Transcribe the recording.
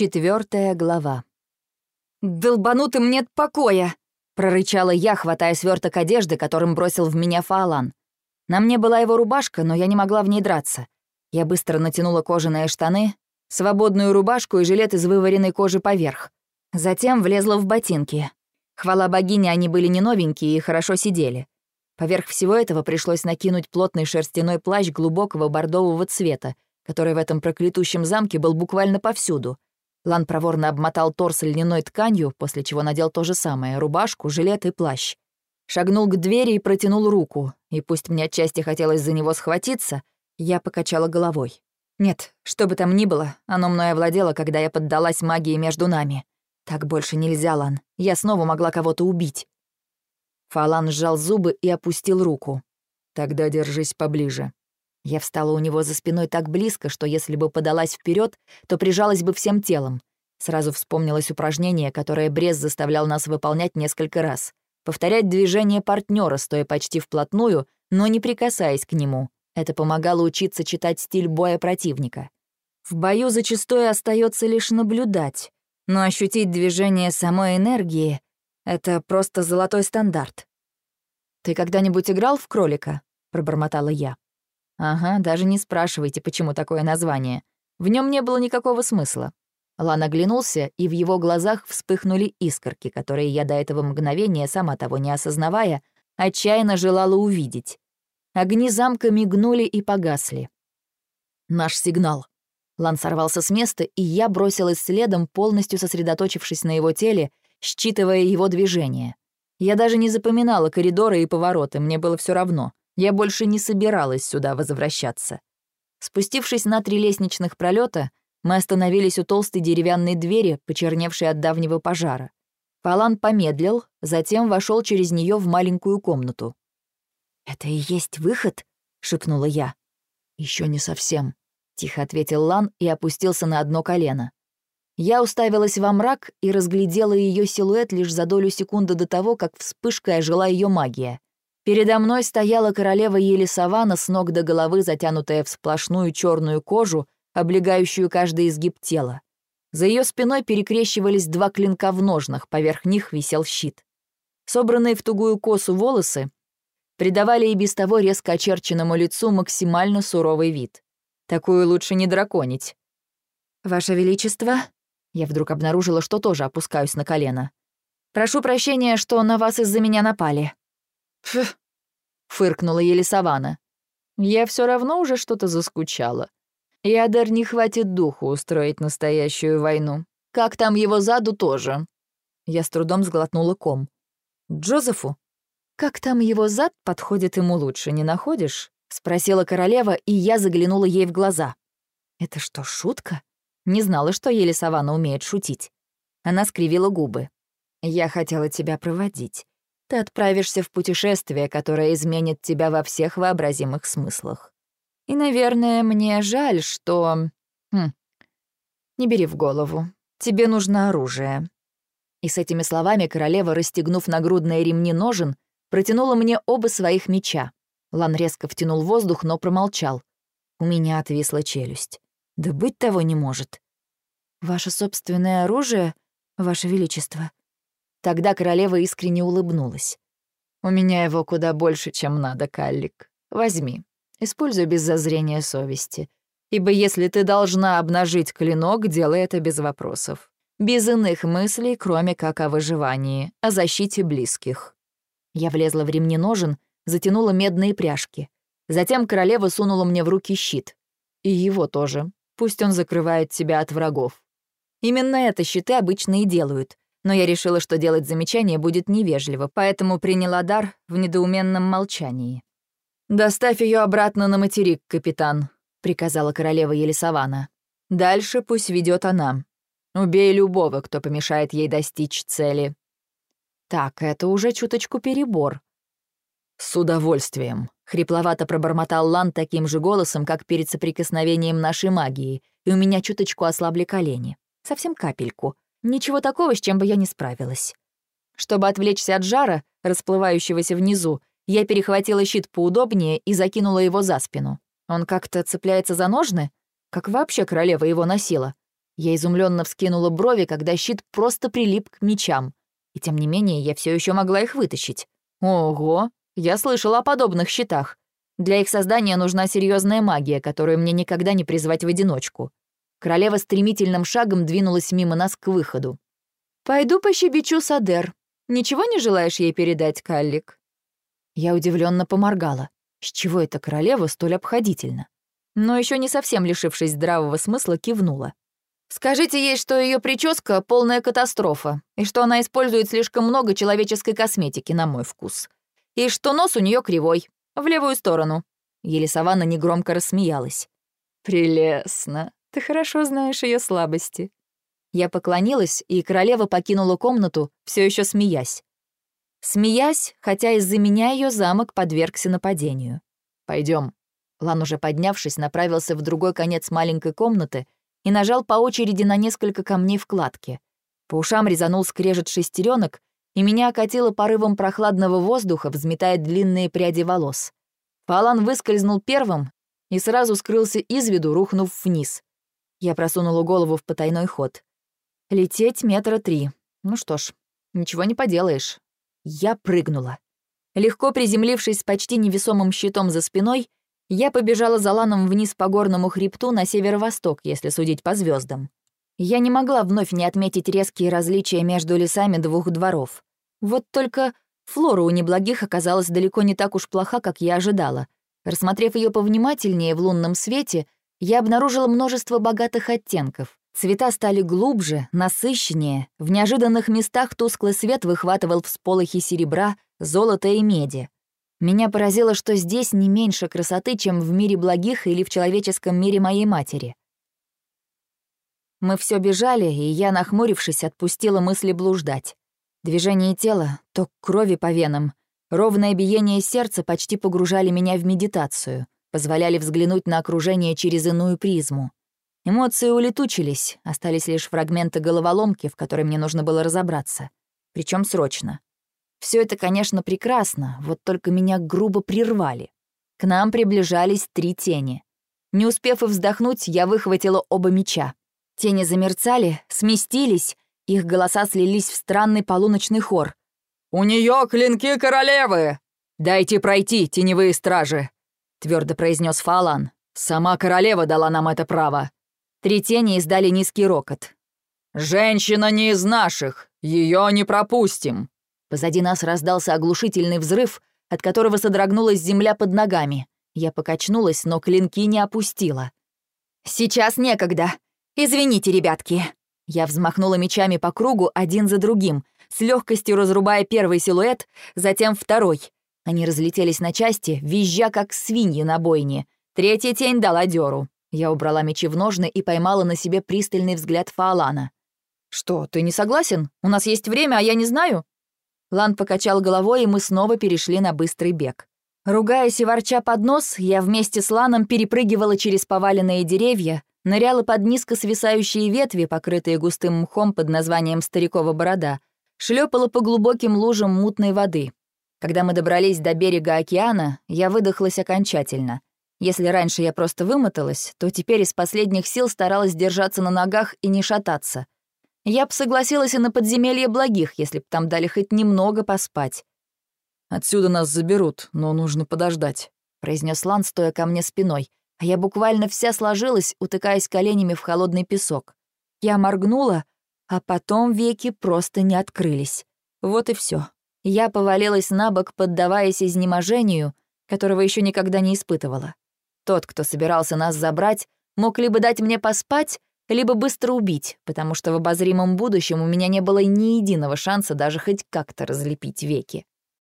Четвертая глава. «Долбанутым нет покоя!» — прорычала я, хватая сверток одежды, которым бросил в меня Фаолан. На мне была его рубашка, но я не могла в ней драться. Я быстро натянула кожаные штаны, свободную рубашку и жилет из вываренной кожи поверх. Затем влезла в ботинки. Хвала богине, они были не новенькие и хорошо сидели. Поверх всего этого пришлось накинуть плотный шерстяной плащ глубокого бордового цвета, который в этом проклятущем замке был буквально повсюду. Лан проворно обмотал торс льняной тканью, после чего надел то же самое — рубашку, жилет и плащ. Шагнул к двери и протянул руку, и пусть мне отчасти хотелось за него схватиться, я покачала головой. Нет, что бы там ни было, оно мной овладело, когда я поддалась магии между нами. Так больше нельзя, Лан. Я снова могла кого-то убить. Фалан сжал зубы и опустил руку. «Тогда держись поближе». Я встала у него за спиной так близко, что если бы подалась вперед, то прижалась бы всем телом. Сразу вспомнилось упражнение, которое Брез заставлял нас выполнять несколько раз. Повторять движение партнера, стоя почти вплотную, но не прикасаясь к нему. Это помогало учиться читать стиль боя противника. В бою зачастую остается лишь наблюдать, но ощутить движение самой энергии это просто золотой стандарт. «Ты когда-нибудь играл в кролика?» — пробормотала я. «Ага, даже не спрашивайте, почему такое название. В нем не было никакого смысла». Лан оглянулся, и в его глазах вспыхнули искорки, которые я до этого мгновения, сама того не осознавая, отчаянно желала увидеть. Огни замка мигнули и погасли. «Наш сигнал». Лан сорвался с места, и я бросилась следом, полностью сосредоточившись на его теле считывая его движения. Я даже не запоминала коридоры и повороты, мне было все равно. Я больше не собиралась сюда возвращаться. Спустившись на три лестничных пролета, мы остановились у толстой деревянной двери, почерневшей от давнего пожара. Фалан помедлил, затем вошел через нее в маленькую комнату. «Это и есть выход?» — шепнула я. Еще не совсем», — тихо ответил Лан и опустился на одно колено. Я уставилась во мрак и разглядела ее силуэт лишь за долю секунды до того, как вспышкой ожила ее магия. Передо мной стояла королева Елисавана с ног до головы, затянутая в сплошную черную кожу, облегающую каждый изгиб тела. За ее спиной перекрещивались два клинка в ножнах, поверх них висел щит. Собранные в тугую косу волосы придавали и без того резко очерченному лицу максимально суровый вид. Такую лучше не драконить. «Ваше Величество», я вдруг обнаружила, что тоже опускаюсь на колено. «Прошу прощения, что на вас из-за меня напали». «Фух», — фыркнула Елисавана. «Я все равно уже что-то заскучала. Ядар не хватит духу устроить настоящую войну. Как там его заду тоже?» Я с трудом сглотнула ком. «Джозефу? Как там его зад подходит ему лучше, не находишь?» — спросила королева, и я заглянула ей в глаза. «Это что, шутка?» Не знала, что Елисавана умеет шутить. Она скривила губы. «Я хотела тебя проводить. Ты отправишься в путешествие, которое изменит тебя во всех вообразимых смыслах. И, наверное, мне жаль, что... Хм. Не бери в голову. Тебе нужно оружие». И с этими словами королева, расстегнув нагрудные ремни ножен, протянула мне оба своих меча. Лан резко втянул воздух, но промолчал. У меня отвисла челюсть. Да быть того не может. Ваше собственное оружие, Ваше Величество. Тогда королева искренне улыбнулась. У меня его куда больше, чем надо, Каллик. Возьми. Используй без зазрения совести. Ибо если ты должна обнажить клинок, делай это без вопросов. Без иных мыслей, кроме как о выживании, о защите близких. Я влезла в ремни ножен, затянула медные пряжки. Затем королева сунула мне в руки щит. И его тоже. Пусть он закрывает тебя от врагов. Именно это щиты обычно и делают. Но я решила, что делать замечание будет невежливо, поэтому приняла дар в недоуменном молчании. «Доставь ее обратно на материк, капитан», — приказала королева Елисавана. «Дальше пусть ведет она. Убей любого, кто помешает ей достичь цели». Так, это уже чуточку перебор. «С удовольствием», Хрипловато пробормотал Лан таким же голосом, как перед соприкосновением нашей магии, и у меня чуточку ослабли колени. Совсем капельку. Ничего такого, с чем бы я не справилась. Чтобы отвлечься от жара, расплывающегося внизу, я перехватила щит поудобнее и закинула его за спину. Он как-то цепляется за ножны? Как вообще королева его носила? Я изумленно вскинула брови, когда щит просто прилип к мечам. И тем не менее, я все еще могла их вытащить. Ого, я слышала о подобных щитах. Для их создания нужна серьезная магия, которую мне никогда не призвать в одиночку. Королева стремительным шагом двинулась мимо нас к выходу. «Пойду пощебечу Садер. Ничего не желаешь ей передать, Каллик?» Я удивленно поморгала. С чего эта королева столь обходительна? Но еще не совсем лишившись здравого смысла, кивнула. «Скажите ей, что ее прическа — полная катастрофа, и что она использует слишком много человеческой косметики, на мой вкус. И что нос у нее кривой, в левую сторону». Елисавана негромко рассмеялась. «Прелестно. Ты хорошо знаешь ее слабости». Я поклонилась, и королева покинула комнату, все еще смеясь. Смеясь, хотя из-за меня ее замок подвергся нападению. Пойдем. Лан, уже поднявшись, направился в другой конец маленькой комнаты и нажал по очереди на несколько камней в кладке. По ушам резанул скрежет шестеренок, и меня окатило порывом прохладного воздуха, взметая длинные пряди волос. Фалан выскользнул первым и сразу скрылся из виду, рухнув вниз. Я просунула голову в потайной ход. Лететь метра три. Ну что ж, ничего не поделаешь. Я прыгнула. Легко приземлившись с почти невесомым щитом за спиной, я побежала за ланом вниз по горному хребту на северо-восток, если судить по звездам. Я не могла вновь не отметить резкие различия между лесами двух дворов. Вот только флора у неблагих оказалась далеко не так уж плоха, как я ожидала. Рассмотрев ее повнимательнее в лунном свете, я обнаружила множество богатых оттенков. Цвета стали глубже, насыщеннее, в неожиданных местах тусклый свет выхватывал всполохи серебра, золота и меди. Меня поразило, что здесь не меньше красоты, чем в мире благих или в человеческом мире моей матери. Мы все бежали, и я, нахмурившись, отпустила мысли блуждать. Движение тела, ток крови по венам, ровное биение сердца почти погружали меня в медитацию, позволяли взглянуть на окружение через иную призму. Эмоции улетучились, остались лишь фрагменты головоломки, в которой мне нужно было разобраться. Причем срочно. Все это, конечно, прекрасно, вот только меня грубо прервали. К нам приближались три тени. Не успев и вздохнуть, я выхватила оба меча. Тени замерцали, сместились, их голоса слились в странный полуночный хор. «У нее клинки королевы! Дайте пройти, теневые стражи!» — твердо произнес Фалан. «Сама королева дала нам это право. Три тени издали низкий рокот. «Женщина не из наших! Ее не пропустим!» Позади нас раздался оглушительный взрыв, от которого содрогнулась земля под ногами. Я покачнулась, но клинки не опустила. «Сейчас некогда. Извините, ребятки». Я взмахнула мечами по кругу один за другим, с легкостью разрубая первый силуэт, затем второй. Они разлетелись на части, визжа, как свиньи на бойне. Третья тень дала дёру. Я убрала мечи в ножны и поймала на себе пристальный взгляд Фаолана. «Что, ты не согласен? У нас есть время, а я не знаю?» Лан покачал головой, и мы снова перешли на быстрый бег. Ругаясь и ворча под нос, я вместе с Ланом перепрыгивала через поваленные деревья, ныряла под низко свисающие ветви, покрытые густым мхом под названием «Старикова борода», шлепала по глубоким лужам мутной воды. Когда мы добрались до берега океана, я выдохлась окончательно. Если раньше я просто вымоталась, то теперь из последних сил старалась держаться на ногах и не шататься. Я б согласилась и на подземелье благих, если б там дали хоть немного поспать. «Отсюда нас заберут, но нужно подождать», — произнес Лан, стоя ко мне спиной, а я буквально вся сложилась, утыкаясь коленями в холодный песок. Я моргнула, а потом веки просто не открылись. Вот и все. Я повалилась на бок, поддаваясь изнеможению, которого еще никогда не испытывала. Тот, кто собирался нас забрать, мог либо дать мне поспать, либо быстро убить, потому что в обозримом будущем у меня не было ни единого шанса даже хоть как-то разлепить веки.